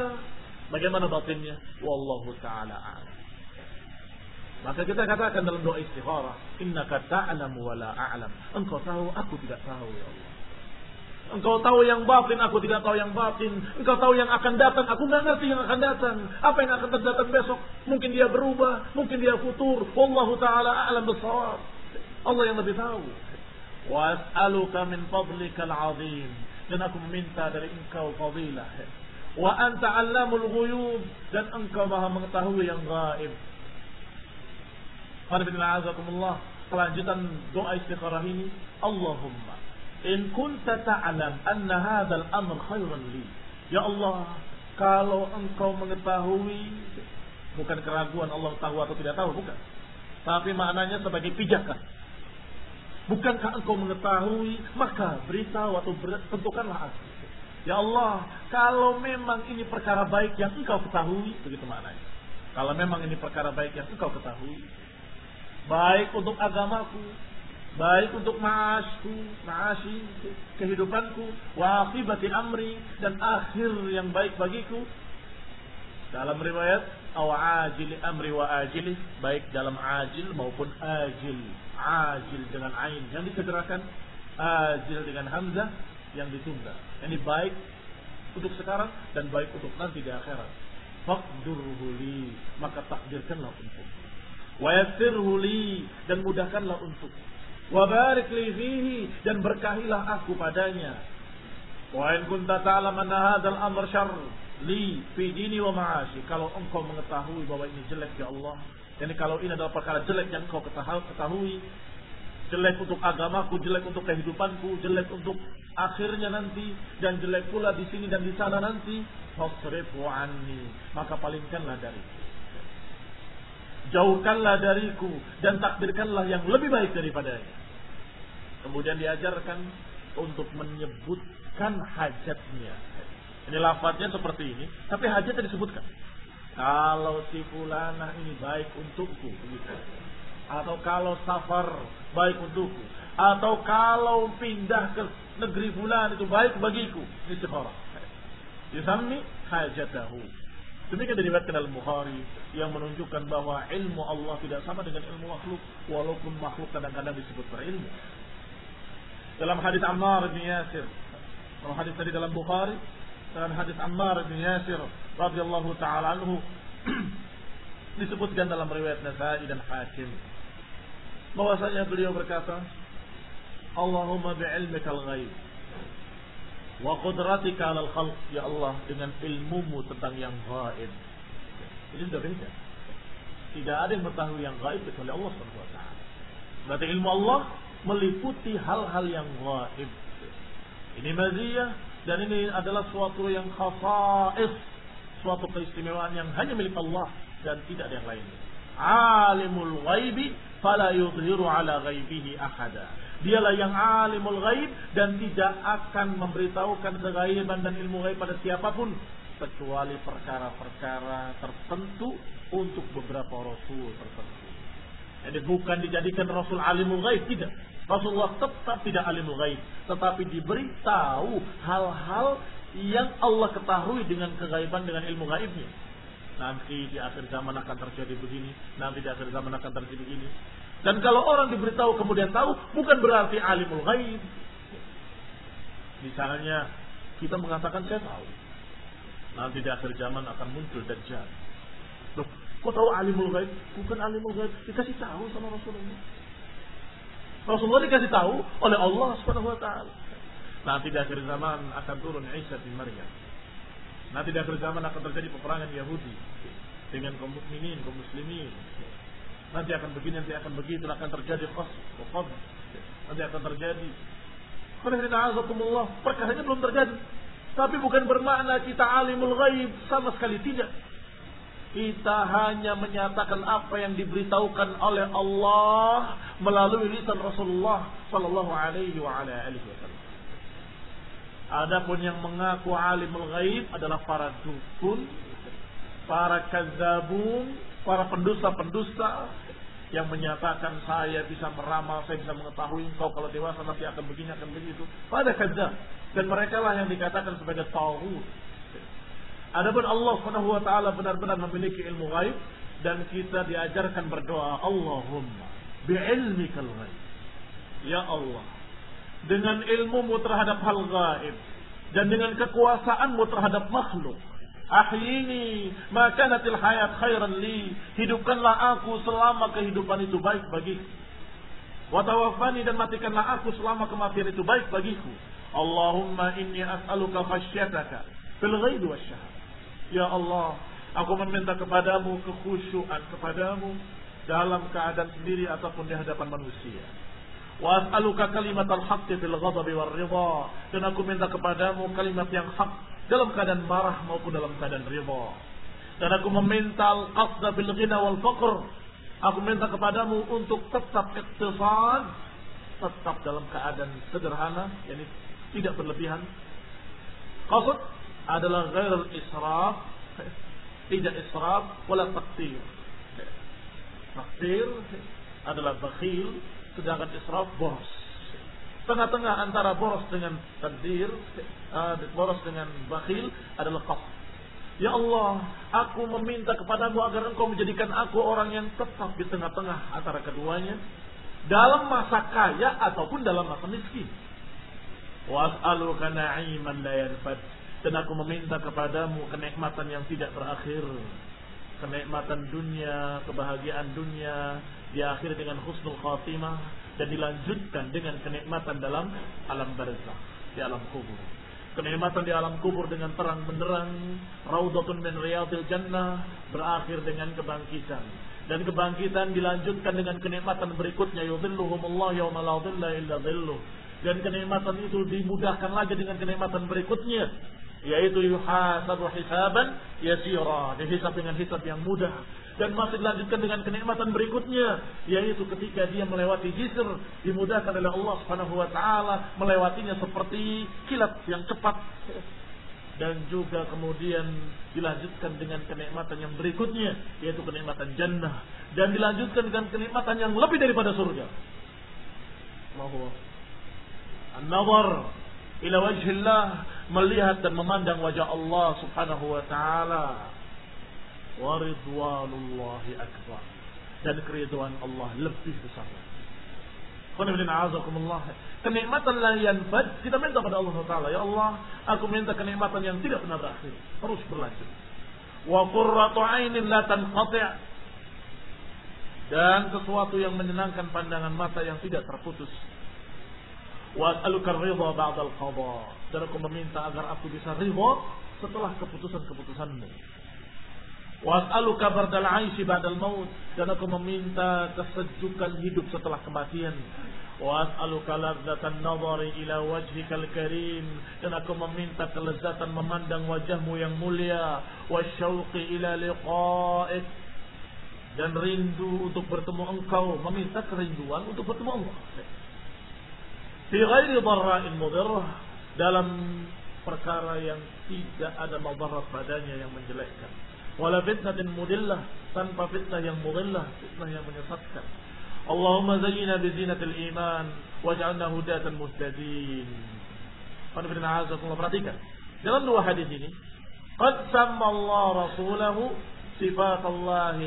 Bagaimana batinnya? Wallahu ta'ala a'lam. Maka kita katakan dalam doa istigharah, innaka ta'lamu wa la a'lam. Engkau tahu, aku tidak tahu ya Allah. Engkau tahu yang batin, aku tidak tahu yang batin. Engkau tahu yang akan datang, aku nggak ngerti yang akan datang. Apa yang akan terdatang besok? Mungkin dia berubah, mungkin dia futur. Wallahu taala a'lam bisawab. Allah yang lebih tahu. Was'aluka min fadlikal azim. Dan aku meminta dari engkau fadilah. Wa anta allamul ghuyub. Dan engkau maha mengetahui yang gaib. Alhamdulillah kelanjutan doa istikharah ini. Allahumma in kunta ta'lam anna hadzal amr khairan li. Ya Allah kalau engkau mengetahui Bukan keraguan Allah tahu atau tidak tahu, bukan. Tapi maknanya sebagai pijakan. Bukankah engkau mengetahui, maka beritahu atau tentukanlah aku. Ya Allah, kalau memang ini perkara baik yang engkau ketahui, begitu maknanya. Kalau memang ini perkara baik yang engkau ketahui, baik untuk agamaku, baik untuk ma'asku, ma'ashi, kehidupanku, wa amri dan akhir yang baik bagiku. Dalam riwayat awajil amri wa ajil baik dalam ajil maupun ajil. Ajil dengan ain yang disegerakan, ajil dengan hamzah yang ditunda. Ini baik untuk sekarang dan baik untuk nanti di akhirat. Faqdurhu li, maka takdirkanlah untuk. Wa yassirhu dan mudahkanlah untuk Wabarik li fihi dan berkahilah aku padanya. Wa in kunta ta'lam anna hadzal amr syarr li fi dini wa ma'ashi. Kalau engkau mengetahui bahwa ini jelek ya Allah, yani kalau ini adalah perkara jelek yang engkau ketahui, jelek untuk agamaku, jelek untuk kehidupanku, jelek untuk akhirnya nanti dan jelek pula di sini dan di sana nanti, fasrifu anni, maka palingkanlah dari jauhkanlah dariku dan takdirkanlah yang lebih baik daripadanya. Kemudian diajarkan untuk menyebutkan hajatnya. Ini lafadznya seperti ini, tapi hajatnya disebutkan. Kalau si fulana ini baik untukku, begitu. Atau kalau safar baik untukku. Atau kalau pindah ke negeri fulan itu baik bagiku. Ini sekarang. Yusammi hajatahu. Demikian diriwayatkan dalam Bukhari yang menunjukkan bahwa ilmu Allah tidak sama dengan ilmu makhluk walaupun makhluk kadang-kadang disebut berilmu. Dalam hadis Ammar bin Yasir, kalau hadis tadi dalam Bukhari, dalam hadis Ammar bin Yasir radhiyallahu taala anhu disebutkan dalam riwayat Nasai dan Hakim bahwasanya beliau berkata, Allahumma bi'ilmikal ghaib wa qudratika 'alal khalq ya Allah dengan ilmumu tentang yang gaib. Ini sudah beda. Tidak ada yang mengetahui yang gaib kecuali Allah Subhanahu wa taala. Berarti ilmu Allah meliputi hal-hal yang gaib. Ini maziyah dan ini adalah suatu yang khasais, suatu keistimewaan yang hanya milik Allah dan tidak ada yang lain. Alimul ghaibi fala yudhiru ala ghaibihi ahada. Dialah yang alimul ghaib dan tidak akan memberitahukan kegaiban dan ilmu ghaib pada siapa pun kecuali perkara-perkara tertentu untuk beberapa rasul tertentu. Jadi bukan dijadikan rasul alimul ghaib tidak. Rasulullah tetap tidak alimul ghaib, tetapi diberitahu hal-hal yang Allah ketahui dengan kegaiban dengan ilmu gaibnya. Nanti di akhir zaman akan terjadi begini, nanti di akhir zaman akan terjadi begini. Dan kalau orang diberitahu kemudian tahu, bukan berarti alimul ghaib. Misalnya kita mengatakan saya tahu. Nanti di akhir zaman akan muncul dajjal. Loh, kok tahu alimul ghaib? Bukan alimul ghaib, dikasih tahu sama Rasulullah. Rasulullah dikasih tahu oleh Allah Subhanahu wa taala. Nanti di akhir zaman akan turun Isa bin Maryam. Nanti di akhir zaman akan terjadi peperangan Yahudi dengan kaum mukminin, kaum muslimin. Nanti akan begini, nanti akan begitu, akan terjadi qas, Nanti akan terjadi. Perkaranya belum terjadi. Tapi bukan bermakna kita alimul ghaib sama sekali tidak. Kita hanya menyatakan apa yang diberitahukan oleh Allah melalui lisan Rasulullah sallallahu alaihi wasallam. Adapun yang mengaku alimul ghaib adalah para dukun, para kadzabun, para pendusta-pendusta yang menyatakan saya bisa meramal, saya bisa mengetahui engkau kalau dewasa nanti akan begini akan begitu. Pada kadzab dan mereka lah yang dikatakan sebagai tauhid Adapun Allah Subhanahu wa taala benar-benar memiliki ilmu gaib dan kita diajarkan berdoa Allahumma bi'ilmikal ghaib. Ya Allah, dengan ilmumu terhadap hal gaib dan dengan kekuasaanmu terhadap makhluk, ahyini makanatil hayat khairan li. Hidupkanlah aku selama kehidupan itu baik bagiku. Watawafani dan matikanlah aku selama kematian itu baik bagiku. Allahumma inni as'aluka khasyataka fil ghaibi wasyahad. Ya Allah, aku meminta kepadamu kekhusyuan kepadamu dalam keadaan sendiri ataupun di hadapan manusia. Wa kalimat al-haqqi fil ghadabi war ridha. Dan aku minta kepadamu kalimat yang hak dalam keadaan marah maupun dalam keadaan ridha. Dan aku meminta al-qasda bil ghina wal faqr. Aku minta kepadamu untuk tetap iktisad, tetap dalam keadaan sederhana, yakni tidak berlebihan. Qasd adalah ghairul israf, tidak israf wala taktir. Taktir adalah bakhil, sedangkan israf boros. Tengah-tengah antara boros dengan takdir, uh, boros dengan bakhil adalah qasd. Ya Allah, aku meminta kepadamu agar engkau menjadikan aku orang yang tetap di tengah-tengah antara keduanya. Dalam masa kaya ataupun dalam masa miskin. Was'aluka na'iman la yanfad. Dan aku meminta kepadamu kenikmatan yang tidak berakhir. Kenikmatan dunia, kebahagiaan dunia, diakhiri dengan husnul khatimah dan dilanjutkan dengan kenikmatan dalam alam barzah, di alam kubur. Kenikmatan di alam kubur dengan terang benderang, raudhatun min riyadil jannah, berakhir dengan kebangkitan. Dan kebangkitan dilanjutkan dengan kenikmatan berikutnya, yudhilluhumullah yawma la dhilla illa dhilluh. Dan kenikmatan itu dimudahkan lagi dengan kenikmatan berikutnya, yaitu yuhasabu hisaban yasira. Dihisab dengan hisab yang mudah. Dan masih dilanjutkan dengan kenikmatan berikutnya yaitu ketika dia melewati jisr dimudahkan oleh Allah Subhanahu wa taala melewatinya seperti kilat yang cepat. Dan juga kemudian dilanjutkan dengan kenikmatan yang berikutnya yaitu kenikmatan jannah. Dan dilanjutkan dengan kenikmatan yang lebih daripada surga. Allahu An-nazar ila wajhillah melihat dan memandang wajah Allah Subhanahu wa taala. Wa ridwanullahi akbar. Dan keridhaan Allah lebih besar. Kenikmatan la yanfad kita minta pada Allah Taala ya Allah aku minta kenikmatan yang tidak pernah berakhir terus berlanjut wa qurratu ainin la tanqati' dan sesuatu yang menyenangkan pandangan mata yang tidak terputus wa as'aluka ridha ba'da al-qada dan aku meminta agar aku bisa ridha setelah keputusan-keputusanmu. Wa as'aluka bardal 'aishi ba'dal maut. Dan aku meminta kesejukan hidup setelah kematian. Wa as'aluka ladzatan nadhari ila wajhikal karim. Dan aku meminta kelezatan memandang wajahmu yang mulia. Wa syauqi ila liqa'ik. Dan rindu untuk bertemu engkau. Meminta kerinduan untuk bertemu Allah fi ghairi dharra'in mudirrah dalam perkara yang tidak ada madarat padanya yang menjelekkan. Wala fitnatin mudillah tanpa fitnah yang mudillah fitnah yang menyesatkan. Allahumma zayyina bi zinatil iman waj'alna hudatan muhtadin. Qanifidina azakumullah perhatikan. Dalam dua hadis ini qad samma Allah rasulahu sifat Allah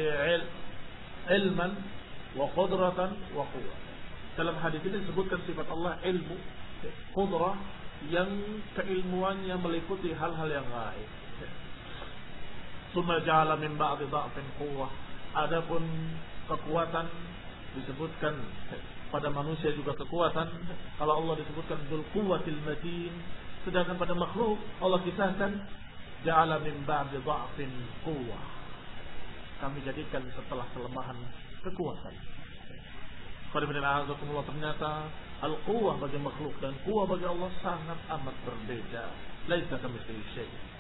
ilman wa qudratan wa quwwah dalam hadis ini disebutkan sifat Allah ilmu, kudrah yang keilmuannya meliputi hal-hal yang gaib. Summa ja'ala min ba'di dha'fin quwwah. Adapun kekuatan disebutkan pada manusia juga kekuatan. Kalau Allah disebutkan dzul quwwatil matin, sedangkan pada makhluk Allah kisahkan ja'ala min ba'di dha'fin quwwah. Kami jadikan setelah kelemahan kekuatan. Ternyata al-quwah bagi makhluk dan quwah bagi Allah sangat amat berbeda. Laisa kamitslihi syai'.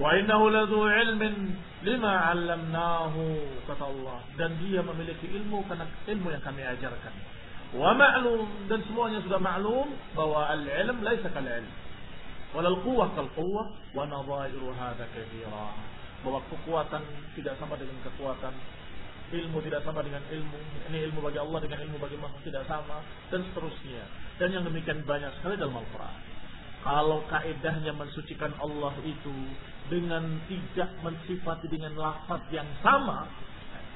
Wa innahu ladzu ilmin lima 'allamnahu kata Allah dan dia memiliki ilmu karena ilmu yang kami ajarkan. Wa ma'lum dan semuanya sudah maklum bahwa al-ilm laisa kal ilm. Wal quwwah kal quwwah wa nadhairu hadza katsira. Bahwa kekuatan tidak sama dengan kekuatan ilmu tidak sama dengan ilmu, ini ilmu bagi Allah dengan ilmu bagi makhluk tidak sama, dan seterusnya. Dan yang demikian banyak sekali dalam Al-Quran. Kalau kaedahnya mensucikan Allah itu dengan tidak mensifati dengan lafaz yang sama,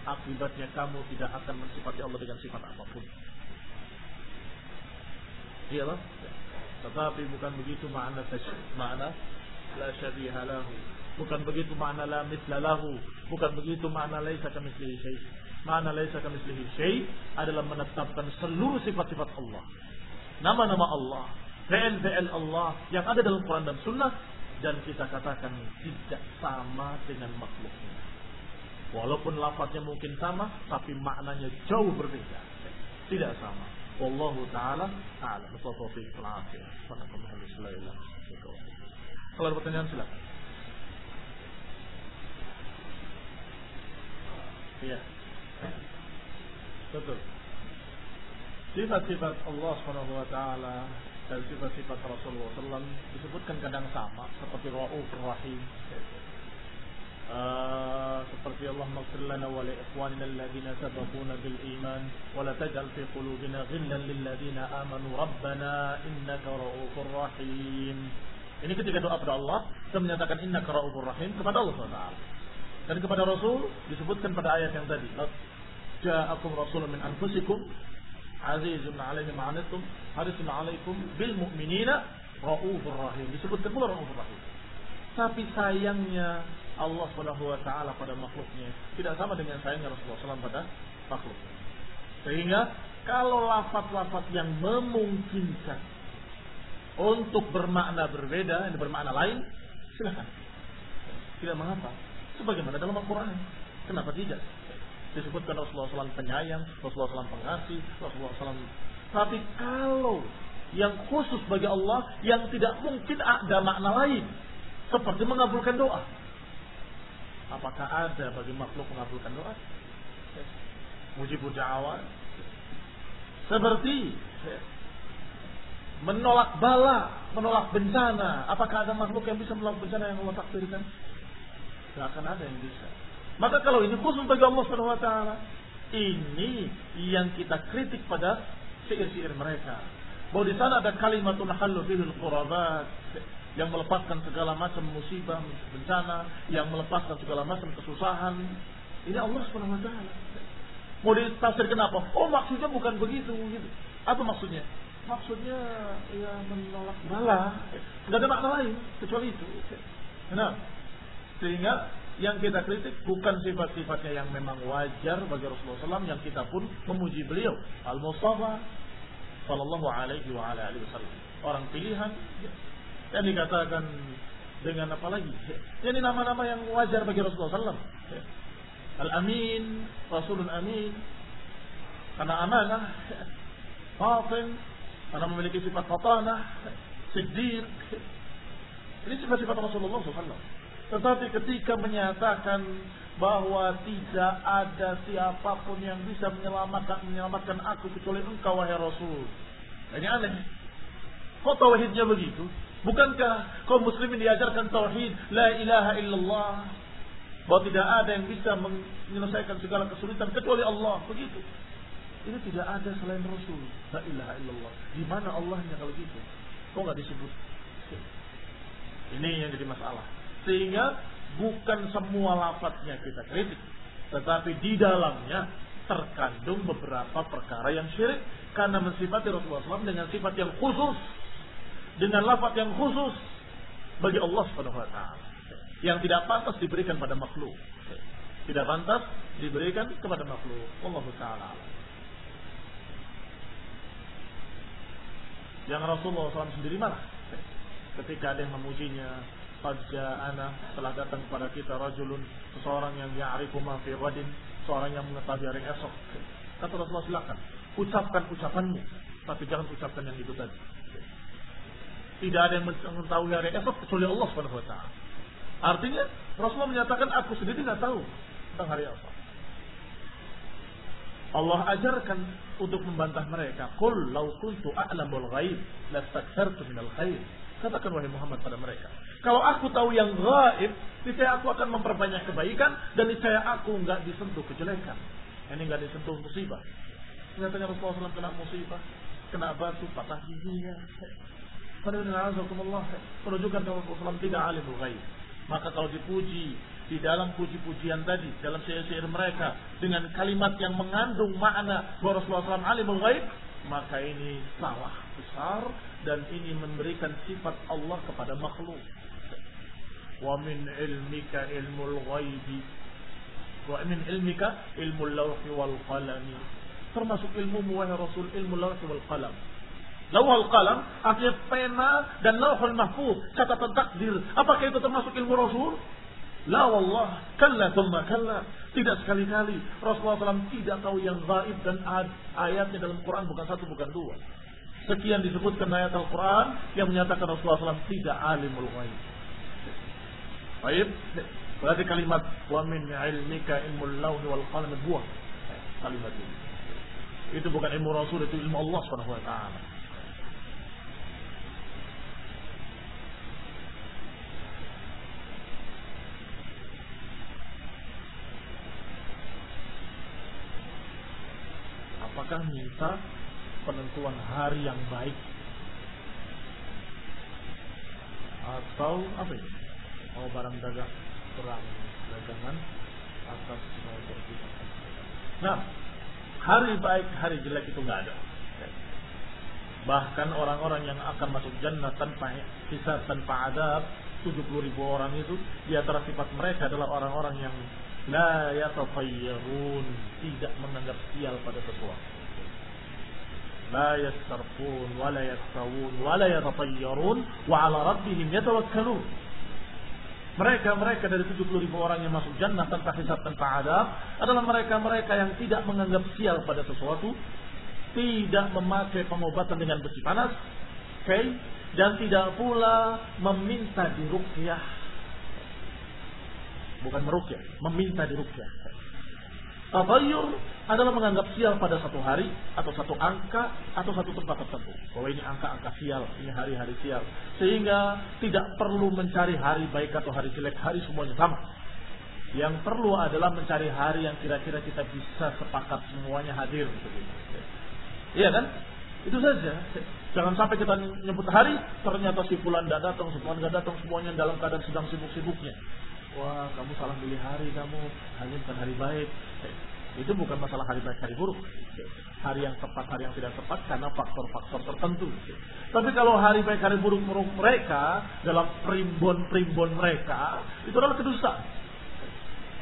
akibatnya kamu tidak akan mensifati Allah dengan sifat apa pun. Iyalah. Tetapi bukan begitu makna makna la syabiha lahu Bukan begitu makna la misla lahu. Bukan begitu makna laisa kamitslihi syai. Makna laisa kamitslihi syai adalah menetapkan seluruh sifat-sifat Allah. Nama-nama Allah, fi'il-fi'il Allah yang ada dalam Quran dan Sunnah dan kita katakan tidak sama dengan makhluknya. Walaupun lafaznya mungkin sama, tapi maknanya jauh berbeda. Tidak sama. Wallahu taala a'lam. Kalau ada pertanyaan silakan. Iya. Betul. Sifat-sifat Allah Subhanahu wa taala dan sifat-sifat Rasulullah SAW disebutkan kadang sama seperti Rauf Rahim. Uh, seperti Allah maghfir lana wa li ikhwanina alladhina sabaquna bil iman wa la taj'al fi qulubina ghillan lil ladzina amanu rabbana innaka raufur rahim. Ini ketika doa kepada Allah kita menyatakan innaka raufur rahim kepada Allah SWT. Dan kepada Rasul disebutkan pada ayat yang tadi. Ja'akum rasulun min anfusikum azizun alaihi ma'anattum harisun alaikum bil mu'minina raufur rahim. Disebutkan pula raufur rahim. Tapi sayangnya Allah Subhanahu wa taala pada makhluknya tidak sama dengan sayangnya Rasulullah SAW pada makhluk. Sehingga kalau lafaz-lafaz yang memungkinkan untuk bermakna berbeda, yang bermakna lain, silakan. Tidak mengapa. Sebagaimana dalam Al-Quran. Kenapa tidak? Disebutkan Rasulullah SAW penyayang, Rasulullah SAW pengasih, Rasulullah SAW. Tapi kalau yang khusus bagi Allah yang tidak mungkin ada makna lain. Seperti mengabulkan doa. Apakah ada bagi makhluk mengabulkan doa? Mujibud da'awat. Seperti menolak bala, menolak bencana. Apakah ada makhluk yang bisa menolak bencana yang Allah takdirkan? Tidak akan ada yang bisa. Maka kalau ini khusus bagi Allah Subhanahu wa taala, ini yang kita kritik pada syair-syair mereka. Bahwa di sana ada kalimatun halu fil yang melepaskan segala macam musibah, bencana, yang melepaskan segala macam kesusahan. Ini Allah Subhanahu wa taala. Mau ditafsir kenapa? Oh, maksudnya bukan begitu gitu. Apa maksudnya? Maksudnya ya menolak bala. Enggak ada makna lain kecuali itu. Kenapa? Sehingga yang kita kritik bukan sifat-sifatnya yang memang wajar bagi Rasulullah SAW yang kita pun memuji beliau. Al-Mustafa Sallallahu alaihi wa ala alihi wasallam. Orang pilihan yang dikatakan dengan apa lagi? Ini nama-nama yang wajar bagi Rasulullah SAW Al-Amin Rasulun Amin. Karena amanah Fatim karena memiliki sifat fatanah Siddiq ini sifat-sifat Rasulullah SAW tetapi ketika menyatakan bahwa tidak ada siapa pun yang bisa menyelamatkan menyelamatkan aku kecuali engkau wahai Rasul. Ini aneh. Kok tauhidnya begitu? Bukankah kaum muslimin diajarkan tauhid la ilaha illallah? Bahwa tidak ada yang bisa menyelesaikan segala kesulitan kecuali Allah. Begitu. Ini tidak ada selain Rasul. La ilaha illallah. Di mana Allahnya kalau gitu? Kok nggak disebut? Ini yang jadi masalah. Sehingga bukan semua lafadznya kita kritik. Tetapi di dalamnya terkandung beberapa perkara yang syirik. Karena mensifati Rasulullah SAW dengan sifat yang khusus. Dengan lafaz yang khusus. Bagi Allah SWT. Yang tidak pantas diberikan pada makhluk. Tidak pantas diberikan kepada makhluk. Allah Ta'ala. Yang Rasulullah SAW sendiri marah. Ketika ada yang memujinya, Qad ja'ana telah datang kepada kita rajulun seseorang yang ya'rifu ma fi ghadin, seorang yang mengetahui hari esok. Kata Rasulullah silakan, ucapkan ucapanmu, tapi jangan ucapkan yang itu tadi. Tidak ada yang mengetahui hari esok kecuali Allah Subhanahu wa taala. Artinya Rasulullah menyatakan aku sendiri tidak tahu tentang hari esok. Allah ajarkan untuk membantah mereka. Qul law kuntu a'lamul ghaib lastakthartu minal khair. Katakan wahai Muhammad pada mereka. Kalau aku tahu yang gaib, niscaya aku akan memperbanyak kebaikan dan niscaya aku nggak disentuh kejelekan. Ini nggak disentuh musibah. Nyatanya Rasulullah SAW kena musibah, kena batu, patah giginya. Menunjukkan bahwa Rasulullah tidak alimul ghaib. Maka kalau dipuji di dalam puji-pujian tadi, dalam syair-syair mereka dengan kalimat yang mengandung makna bahwa Rasulullah SAW alimul ghaib, maka ini salah besar dan ini memberikan sifat Allah kepada makhluk. Wa min ilmika ilmul ghaibi wa min ilmika ilmul lawhi wal qalami. Termasuk ilmu wahai Rasul ilmu lawhi wal qalam. Lawhul qalam artinya pena dan lauhul mahfuz catatan takdir. Apakah itu termasuk ilmu Rasul? La wallah, kalla thumma kalla. Tidak sekali-kali Rasulullah SAW tidak tahu yang gaib dan ayatnya dalam Quran bukan satu bukan dua. Sekian disebutkan ayat Al-Quran yang menyatakan Rasulullah SAW tidak alimul ghaib. Baik. Berarti kalimat wa min ilmika ilmul laun wal qalam buah. Kalimat ini. Itu bukan ilmu Rasul, itu ilmu Allah Subhanahu wa taala. Apakah minta penentuan hari yang baik atau apa ini? Mau barang dagang perang dagangan atas mau berbeda. Nah, hari baik, hari jelek itu nggak ada. Bahkan orang-orang yang akan masuk jannah tanpa hisab, tanpa adab, 70 ribu orang itu, di antara sifat mereka adalah orang-orang yang la tidak menganggap sial pada sesuatu. La yaktawun, wa la yatafayyarun, wa ala rabbihim yatawakkalun. Mereka-mereka dari 70 ribu orang yang masuk jannah tanpa hisab, tanpa adab adalah mereka-mereka yang tidak menganggap sial pada sesuatu, tidak memakai pengobatan dengan besi panas, okay, dan tidak pula meminta dirukyah. Bukan merukyah, meminta dirukyah. Tabayyur adalah menganggap sial pada satu hari atau satu angka atau satu tempat tertentu. Bahwa ini angka-angka sial, ini hari-hari sial. Sehingga tidak perlu mencari hari baik atau hari jelek, hari semuanya sama. Yang perlu adalah mencari hari yang kira-kira kita bisa sepakat semuanya hadir. Iya kan? Itu saja. Jangan sampai kita nyebut hari, ternyata si fulan tidak datang, si fulan tidak datang, semuanya dalam keadaan sedang sibuk-sibuknya. Wah, kamu salah pilih hari kamu, hanya bukan hari baik. Itu bukan masalah hari baik, hari buruk. Hari yang tepat, hari yang tidak tepat karena faktor-faktor tertentu. Tapi kalau hari baik, hari buruk mereka dalam primbon-primbon mereka itu adalah kedustaan.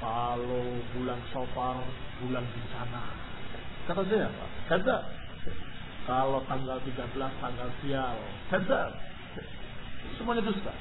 Kalau bulan sofar, bulan bencana. Kata saya apa? Kata kalau tanggal 13 tanggal sial. Kata semuanya dusta.